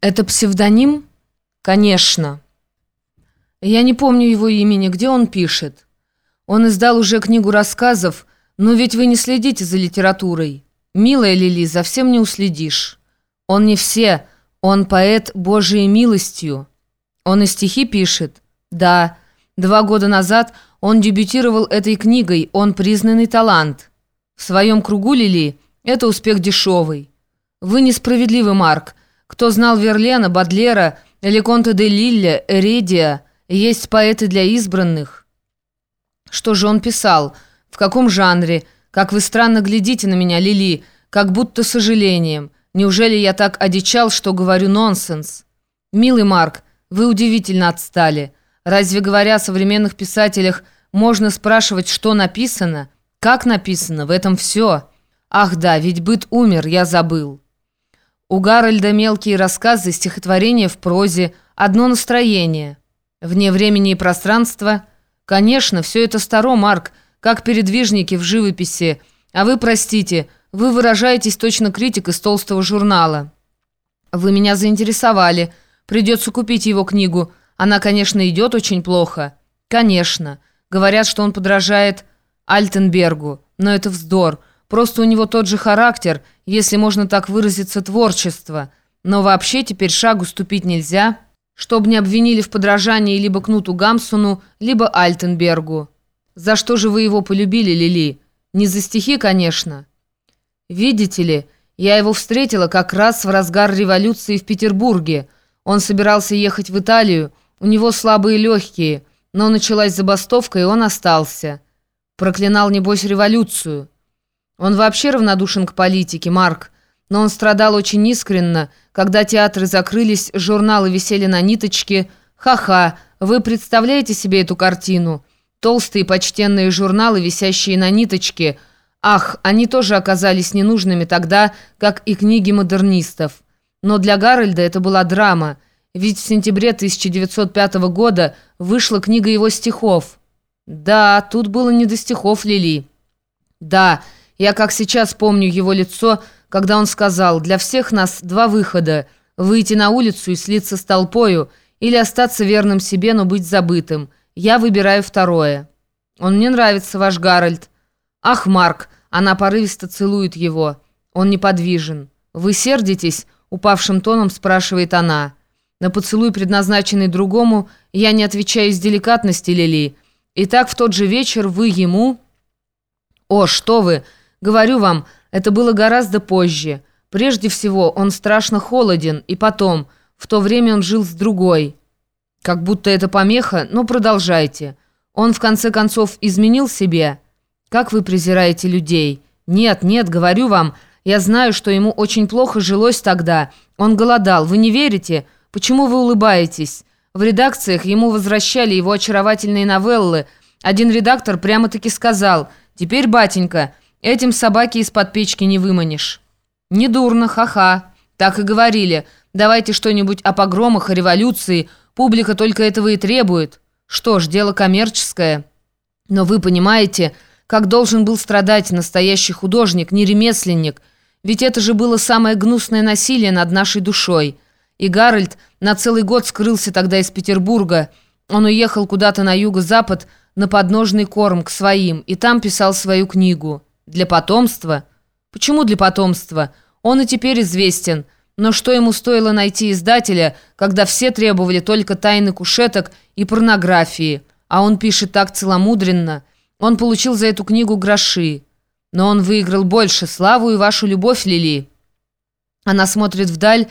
Это псевдоним? Конечно. Я не помню его имени, где он пишет. Он издал уже книгу рассказов, но ведь вы не следите за литературой. Милая Лили, совсем не уследишь. Он не все, он поэт Божией милостью. Он и стихи пишет. Да, два года назад он дебютировал этой книгой, он признанный талант. В своем кругу Лили это успех дешевый. Вы несправедливы, Марк. Кто знал Верлена, Бадлера, Леконта де Лилля, Эредия, есть поэты для избранных. Что же он писал? В каком жанре? Как вы странно глядите на меня, Лили, как будто сожалением. Неужели я так одичал, что говорю нонсенс? Милый Марк, вы удивительно отстали. Разве, говоря о современных писателях, можно спрашивать, что написано? Как написано? В этом все. Ах да, ведь быт умер, я забыл. У Гарольда мелкие рассказы, стихотворения в прозе, одно настроение. Вне времени и пространства. Конечно, все это старо, Марк, как передвижники в живописи. А вы, простите, вы выражаетесь точно критик из толстого журнала. Вы меня заинтересовали. Придется купить его книгу. Она, конечно, идет очень плохо. Конечно. Говорят, что он подражает Альтенбергу. Но это вздор. Просто у него тот же характер, если можно так выразиться, творчество. Но вообще теперь шагу ступить нельзя, чтобы не обвинили в подражании либо Кнуту Гамсуну, либо Альтенбергу. За что же вы его полюбили, Лили? Не за стихи, конечно. Видите ли, я его встретила как раз в разгар революции в Петербурге. Он собирался ехать в Италию, у него слабые легкие, но началась забастовка, и он остался. Проклинал, небось, революцию. Он вообще равнодушен к политике, Марк, но он страдал очень искренно, когда театры закрылись, журналы висели на ниточке. Ха-ха, вы представляете себе эту картину? Толстые почтенные журналы, висящие на ниточке. Ах, они тоже оказались ненужными тогда, как и книги модернистов. Но для Гарольда это была драма, ведь в сентябре 1905 года вышла книга его стихов. Да, тут было не до стихов Лили. Да, я как сейчас помню его лицо, когда он сказал, «Для всех нас два выхода – выйти на улицу и слиться с толпою, или остаться верным себе, но быть забытым. Я выбираю второе». «Он мне нравится, ваш Гарольд». «Ах, Марк!» – она порывисто целует его. Он неподвижен. «Вы сердитесь?» – упавшим тоном спрашивает она. На поцелуй, предназначенный другому, я не отвечаю из деликатности, Лили. Итак, в тот же вечер вы ему... «О, что вы!» Говорю вам, это было гораздо позже. Прежде всего, он страшно холоден, и потом, в то время он жил с другой. Как будто это помеха, но продолжайте. Он, в конце концов, изменил себе. Как вы презираете людей? Нет, нет, говорю вам, я знаю, что ему очень плохо жилось тогда. Он голодал, вы не верите? Почему вы улыбаетесь? В редакциях ему возвращали его очаровательные новеллы. Один редактор прямо-таки сказал, «Теперь, батенька, Этим собаки из-под печки не выманишь». «Недурно, ха-ха. Так и говорили. Давайте что-нибудь о погромах, о революции. Публика только этого и требует. Что ж, дело коммерческое. Но вы понимаете, как должен был страдать настоящий художник, не ремесленник. Ведь это же было самое гнусное насилие над нашей душой. И Гарольд на целый год скрылся тогда из Петербурга. Он уехал куда-то на юго-запад, на подножный корм к своим, и там писал свою книгу». Для потомства? Почему для потомства? Он и теперь известен. Но что ему стоило найти издателя, когда все требовали только тайны кушеток и порнографии? А он пишет так целомудренно. Он получил за эту книгу гроши. Но он выиграл больше славу и вашу любовь, Лили. Она смотрит вдаль,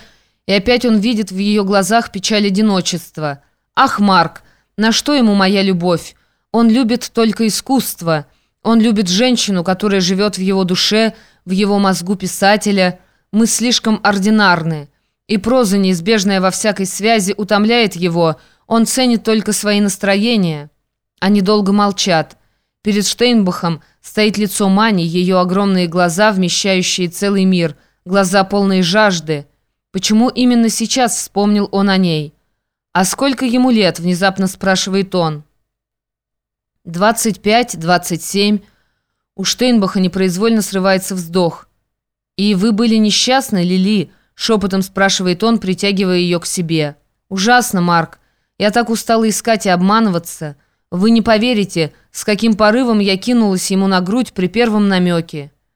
и опять он видит в ее глазах печаль одиночества. «Ах, Марк, на что ему моя любовь? Он любит только искусство». Он любит женщину, которая живет в его душе, в его мозгу писателя. Мы слишком ординарны. И проза, неизбежная во всякой связи, утомляет его. Он ценит только свои настроения. Они долго молчат. Перед Штейнбахом стоит лицо Мани, ее огромные глаза, вмещающие целый мир, глаза полные жажды. Почему именно сейчас вспомнил он о ней? «А сколько ему лет?» – внезапно спрашивает он. 25, 27. У Штейнбаха непроизвольно срывается вздох. «И вы были несчастны, Лили? Шепотом спрашивает он, притягивая ее к себе. «Ужасно, Марк. Я так устала искать и обманываться. Вы не поверите, с каким порывом я кинулась ему на грудь при первом намеке».